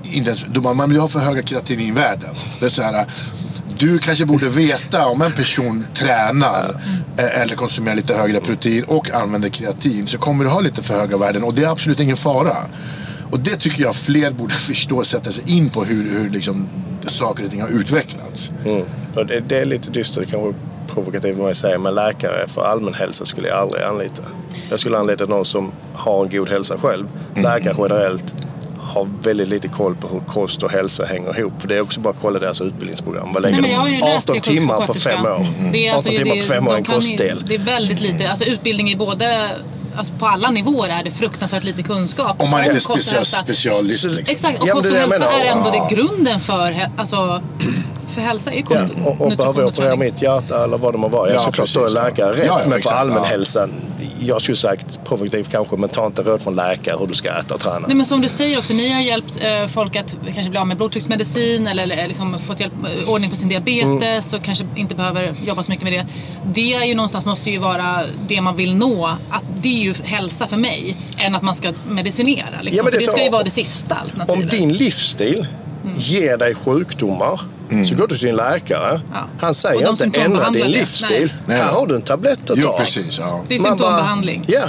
inte ens, bara, man vill ha för höga kreatininvärden. Det är så här, du kanske borde veta om en person tränar eh, eller konsumerar lite högre protein och använder kreatin så kommer du ha lite för höga värden och det är absolut ingen fara. Och det tycker jag fler borde förstå och sätta sig in på hur, hur liksom, saker och ting har utvecklats. Mm. Det, det är lite dystert, kanske provokativt vad jag säger, men läkare för allmän hälsa skulle jag aldrig anlita. Jag skulle anlita någon som har en god hälsa själv. Läkare generellt har väldigt lite koll på hur kost och hälsa hänger ihop. För det är också bara att kolla deras utbildningsprogram. Vad lägger Nej, men jag har ju de? läst 18 till timmar på fem år. Det är 18 alltså, timmar det, på fem år är en kostdel. Det är väldigt lite. Alltså utbildning i både, alltså på alla nivåer är det fruktansvärt lite kunskap. Om man inte är Kost och special, hälsa. specialist. Liksom. Exakt, och Ja, kost och hälsa är ändå det grunden för, alltså, för hälsa är kost, Ja, och, och behöver jag operera mitt hjärta eller vad det må vara. Ja, Ja, såklart då är läkare rätt. Ja, ja, men för allmänhälsan, jag skulle sagt provokativt kanske, men ta inte råd från läkare hur du ska äta och träna. Nej, men som du säger också, ni har hjälpt eh, folk att kanske bli av med blodtrycksmedicin eller, eller liksom fått hjälp, eh, ordning på sin diabetes och kanske inte behöver jobba så mycket med det. Det är ju någonstans måste ju vara det man vill nå. Att det är ju hälsa för mig, än att man ska medicinera. Liksom. Ja, men det för det så- ska ju vara det sista Om alternativet. din livsstil ger dig sjukdomar så går du till din läkare. Ja. Han säger inte ändra din livsstil. Nej. Här har du en tablett att Jo, ta. precis. Ja. Det är symptombehandling. Bara, ja,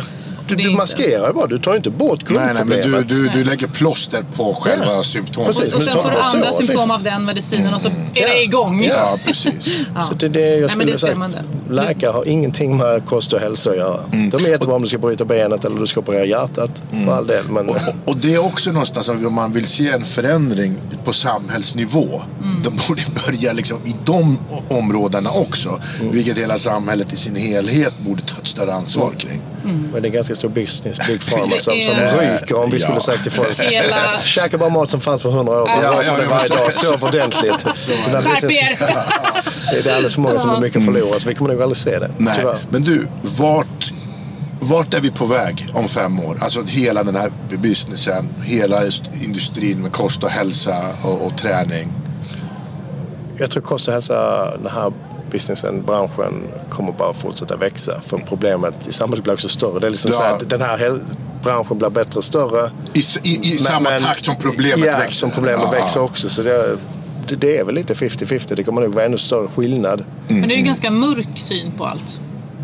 du, Det är du maskerar ju bara. Du tar inte bort Nej, nej, men grundproblemet. du, du, du lägger plåster på själva Ja, symptomen. precis. Och sen får du andra så, symptom liksom. av den medicinen och så är Ja. det igång. Ja, precis. Så det är det jag Nej, skulle det är sagt. Läkare har ingenting med kost och hälsa att göra. Mm. De är jättebra om du ska bryta benet eller du ska operera hjärtat. För all del. Men Och det är också någonstans om man vill se en förändring på samhällsnivå. Då borde det börja liksom i de områdena också. Vilket hela samhället i sin helhet borde ta ett större ansvar kring. Men det är ganska stor business, Big Pharma, som, som ryker om vi Ja. skulle sagt till folk. Hela... Käka bara mat som fanns för hundra år sedan. Ja, Ja, ja, varje så- dag. Sov ordentligt. Skärp business- er! Det är alldeles för många som har mycket förlorat så vi kommer nog aldrig se det. Nej, Tyvärr. men du, vart, vart är vi på väg om fem år? Alltså hela den här businessen, hela industrin med kost och hälsa och, och träning. Jag tror kost och hälsa, den här businessen, branschen kommer bara fortsätta växa. För problemet i samhället blir också större. Det är liksom Ja. så här, den här hel- branschen blir bättre och större. I, i, i samma Men- takt som problemet ja, växer. som problemet Ja, växer också. Så det, det, det är väl lite 50-50. Det kommer nog vara ännu större skillnad. Men det är ju en ganska mörk syn på allt.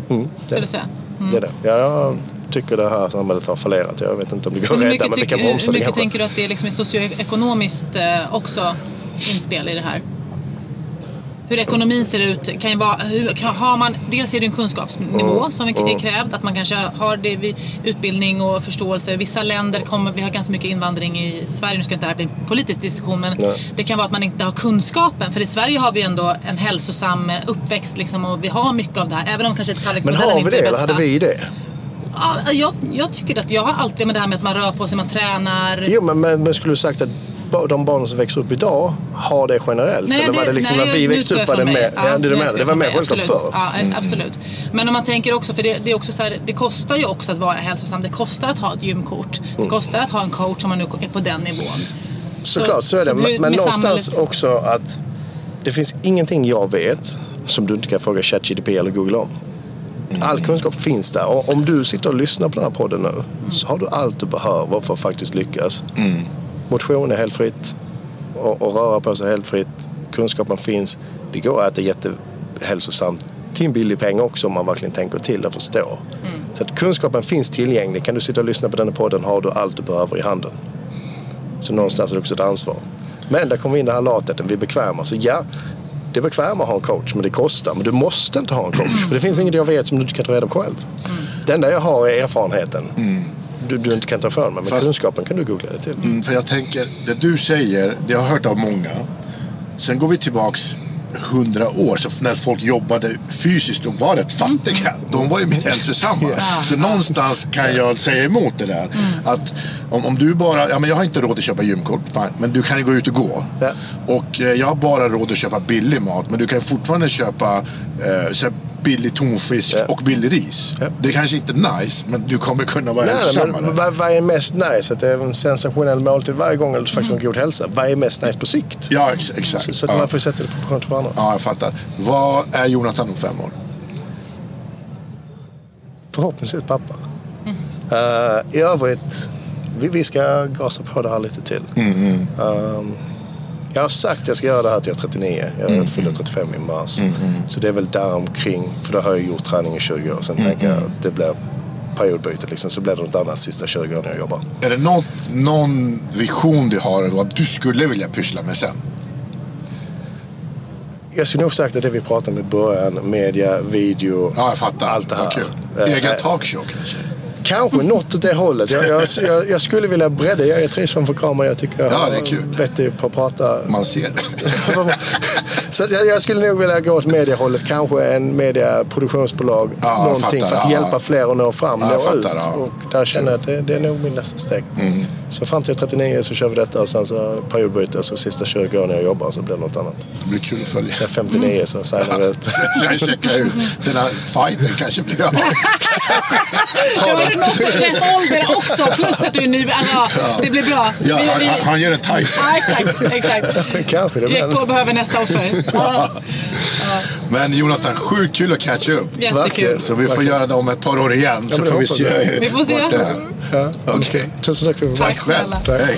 Mm, Ska du säga. Det är det. Ja, jag tycker det här samhället har fallerat. Jag vet inte om det går Men att hur rädda, mycket, men vi tycker, kan hur bromsa det mycket kanske. tänker du att det är liksom är socioekonomiskt eh, också inspel i det här? Hur ekonomin ser ut kan ju vara, hur, har man, dels är det en kunskapsnivå Mm. som är krävd, att man kanske har det vid utbildning och förståelse. Vissa länder kommer, vi har ganska mycket invandring i Sverige, nu ska inte det här bli en politisk diskussion, men Nej. det kan vara att man inte har kunskapen. För i Sverige har vi ändå en hälsosam uppväxt liksom, och vi har mycket av det här, även om kanske Men tallriksmodellen har vi inte det är eller bästa. hade vi det? Ja, jag, jag tycker att jag har alltid med det här med att man rör på sig, man tränar. Jo, men, men, men skulle du sagt att de barnen som växer upp idag har det generellt? Nej, eller var det liksom nej, när vi nu växte upp var det mer? mig. Ja, det, är det, med. det var mer självklart absolut. förr. Ja, eh, absolut. Men om man tänker också, för det, det är också så här, det kostar ju också att vara hälsosam. Det kostar att ha ett gymkort. Det Mm. kostar att ha en coach om man nu är på den nivån. Såklart, så är det. så Men, det- men med någonstans samhället- också att det finns ingenting jag vet som du inte kan fråga ChatGPT eller Google om. All kunskap finns där. Och om du sitter och lyssnar på den här podden nu så har du allt du behöver för att faktiskt lyckas. Motion är helt fritt och, och röra på sig helt fritt. Kunskapen finns. Det går att äta jättehälsosamt till en billig peng också om man verkligen tänker till och förstår. Så att kunskapen finns tillgänglig. Kan du sitta och lyssna på den här podden har du allt du behöver i handen. Så någonstans är det också ett ansvar. Men där kommer vi in det här latheten, vi är bekväma. Så ja, det är bekvämt att ha en coach, men det kostar. Men du måste inte ha en coach, för det finns inget jag vet som du inte kan ta reda på själv. Det enda jag har är erfarenheten. Du, du inte kan ta för mig, men Fast- kunskapen kan du googla dig till. Mm, för jag tänker, det du säger, det har jag hört av många. Sen går vi tillbaks hundra år, så när folk jobbade fysiskt och var rätt fattiga, de var ju mer hälsosamma. Så någonstans kan jag säga emot det där. Att om, om du bara, ja men jag har inte råd att köpa gymkort, fine, men du kan ju gå ut och gå. Ja. Och eh, jag har bara råd att köpa billig mat, men du kan fortfarande köpa eh, billig tonfisk Ja. och billig ris. Ja. Det är kanske inte är nice, men du kommer kunna vara hälsosammare. vad, vad är mest nice? Att det är en sensationell måltid varje gång eller faktiskt en god hälsa? Vad är mest nice på sikt? Ja, ex exakt. Så, så att ja. man får sätta det på proportion till varandra. ja, jag fattar. Vad är Jonathan om fem år? Förhoppningsvis pappa. Eh, I övrigt, vi, vi ska gasa på det här lite till. Um, jag har sagt att jag ska göra det här till jag är 39. Jag fyller 35 i mars. Så det är väl där omkring. För då har jag gjort träning i 20 år. Sen tänker jag att det blir periodbyte. Liksom, så blir det något annat sista 20 åren jag jobbar. Är det något, någon vision du har vad du skulle vilja pyssla med sen? Jag skulle nog sagt att det vi pratade om i början, media, video, Ja, jag fattar. allt det här. Eh, Egen talkshow kanske? Kanske något åt det hållet. Jag, jag, jag, jag skulle vilja bredda. Jag är trivs framför kameran. Jag tycker jag Ja, det är kul. vettig på att prata. Man ser det. Så jag, jag skulle nog vilja gå åt mediehållet. Kanske en mediaproduktionsbolag. Ja, någonting fattar, för att ja. hjälpa fler att nå fram, Ja, nå ut. fattar, ja. Och där känner jag att det, det är nog min nästa steg. Mm. Så fram till jag är 39 så kör vi detta och sen så periodbyte. Så sista 20 åren jag jobbar så blir det något annat. Det blir kul att följa. Är 59 så signar vi ut. Jag checkar ut. Den här fighten kanske blir av. Du har ju nått rätt ålder också, plus att du är ny. Alltså, det blir bra. Ja, Vi- han, vi- han- gör en Tyson. Ja, exakt. exakt. Kanske det blir. Paul behöver nästa offer. Men Jonathan, sjukt kul att catcha upp. jättekul. Så vi får Verkligen. göra det om ett par år igen. Ja, Så får vi se Vi får se. Ja, Okej. Tusen tack för. Tack Själv. Hej.